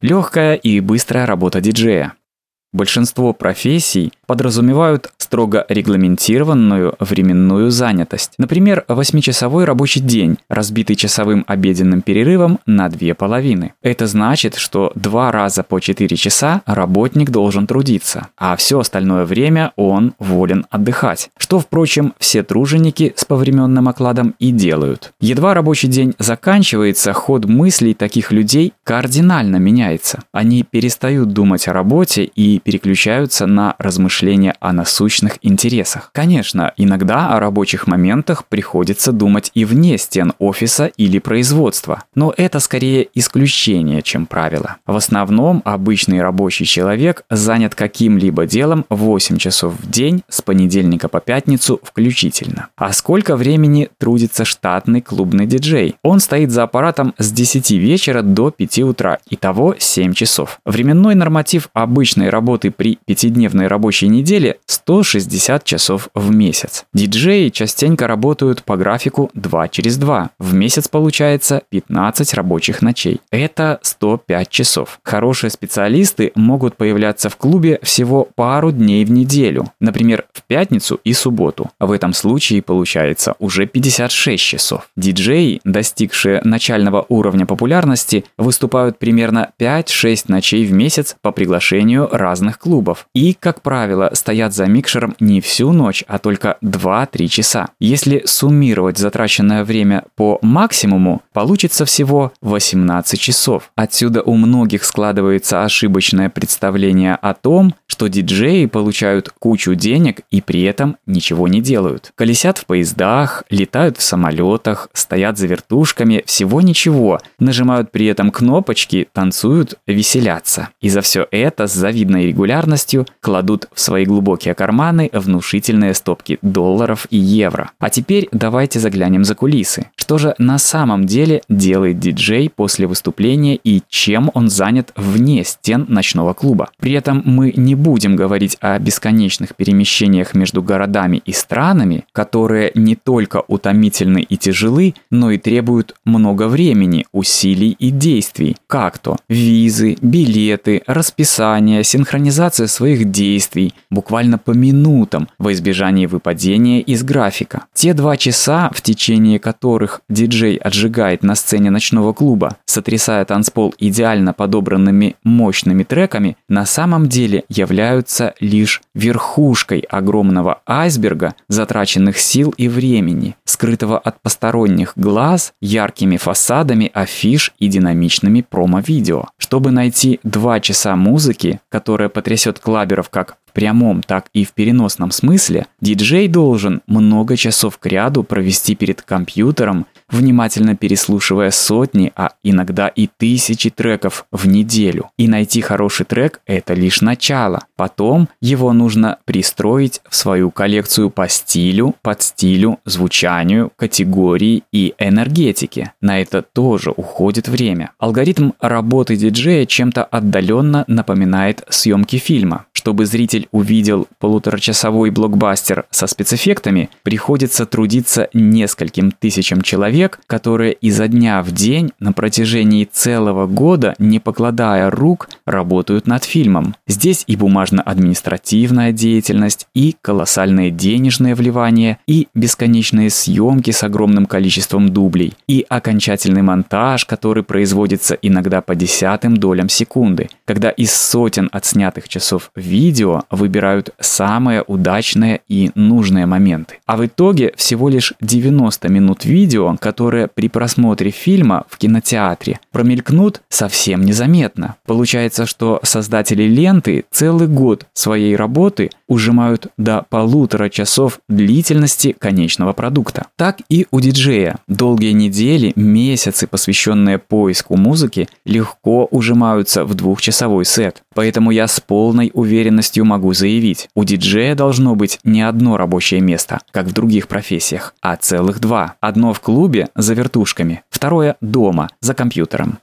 Легкая и быстрая работа диджея. Большинство профессий подразумевают строго регламентированную временную занятость. Например, восьмичасовой рабочий день, разбитый часовым обеденным перерывом на две половины. Это значит, что два раза по 4 часа работник должен трудиться, а все остальное время он волен отдыхать. Что, впрочем, все труженики с повременным окладом и делают. Едва рабочий день заканчивается, ход мыслей таких людей кардинально меняется. Они перестают думать о работе и переключаются на размышления о насущных интересах. Конечно, иногда о рабочих моментах приходится думать и вне стен офиса или производства, но это скорее исключение, чем правило. В основном обычный рабочий человек занят каким-либо делом 8 часов в день с понедельника по пятницу включительно. А сколько времени трудится штатный клубный диджей? Он стоит за аппаратом с 10 вечера до 5 утра, итого 7 часов. Временной норматив обычной работы при пятидневной рабочей неделе 160 часов в месяц. Диджеи частенько работают по графику 2 через 2. В месяц получается 15 рабочих ночей. Это 105 часов. Хорошие специалисты могут появляться в клубе всего пару дней в неделю, например, в пятницу и субботу. В этом случае получается уже 56 часов. Диджеи, достигшие начального уровня популярности, выступают примерно 5-6 ночей в месяц по приглашению разных клубов. И, как правило, стоят за микшером не всю ночь, а только 2-3 часа. Если суммировать затраченное время по максимуму, получится всего 18 часов. Отсюда у многих складывается ошибочное представление о том, что диджеи получают кучу денег и при этом ничего не делают. Колесят в поездах, летают в самолетах, стоят за вертушками, всего ничего, нажимают при этом кнопочки, танцуют, веселятся. И за все это с завидной регулярностью кладут в свои глубокие карманы внушительные стопки долларов и евро. А теперь давайте заглянем за кулисы. Что же на самом деле делает диджей после выступления и чем он занят вне стен ночного клуба? При этом мы не будем говорить о бесконечных перемещениях между городами и странами, которые не только утомительны и тяжелы, но и требуют много времени, усилий и действий, как то визы, билеты, расписание, синхронизация своих действий буквально по минутам во избежание выпадения из графика. Те два часа, в течение которых диджей отжигает на сцене ночного клуба, сотрясая танцпол идеально подобранными мощными треками, на самом деле являются лишь верхушкой огромного айсберга затраченных сил и времени, скрытого от посторонних глаз яркими фасадами афиш и динамичными промо-видео. Чтобы найти два часа музыки, которая потрясет клаберов как в прямом, так и в переносном смысле, диджей должен много часов к ряду провести перед компьютером, внимательно переслушивая сотни, а иногда и тысячи треков в неделю. И найти хороший трек – это лишь начало. Потом его нужно пристроить в свою коллекцию по стилю, под стилю, звучанию, категории и энергетике. На это тоже уходит время. Алгоритм работы диджея чем-то отдаленно напоминает съемки фильма. Чтобы зритель увидел полуторачасовой блокбастер со спецэффектами, приходится трудиться нескольким тысячам человек, которые изо дня в день на протяжении целого года, не покладая рук, работают над фильмом. Здесь и бумажно-административная деятельность, и колоссальные денежные вливания, и бесконечные съемки с огромным количеством дублей, и окончательный монтаж, который производится иногда по десятым долям секунды, когда из сотен отснятых часов видео выбирают самые удачные и нужные моменты. А в итоге всего лишь 90 минут видео, которые при просмотре фильма в кинотеатре промелькнут совсем незаметно. Получается, что создатели ленты целый год своей работы ужимают до полутора часов длительности конечного продукта. Так и у диджея. Долгие недели, месяцы, посвященные поиску музыки, легко ужимаются в двухчасовой сет. Поэтому я с полной уверенностью могу заявить, у диджея должно быть не одно рабочее место, как в других профессиях, а целых два. Одно в клубе за вертушками, второе дома за компьютером.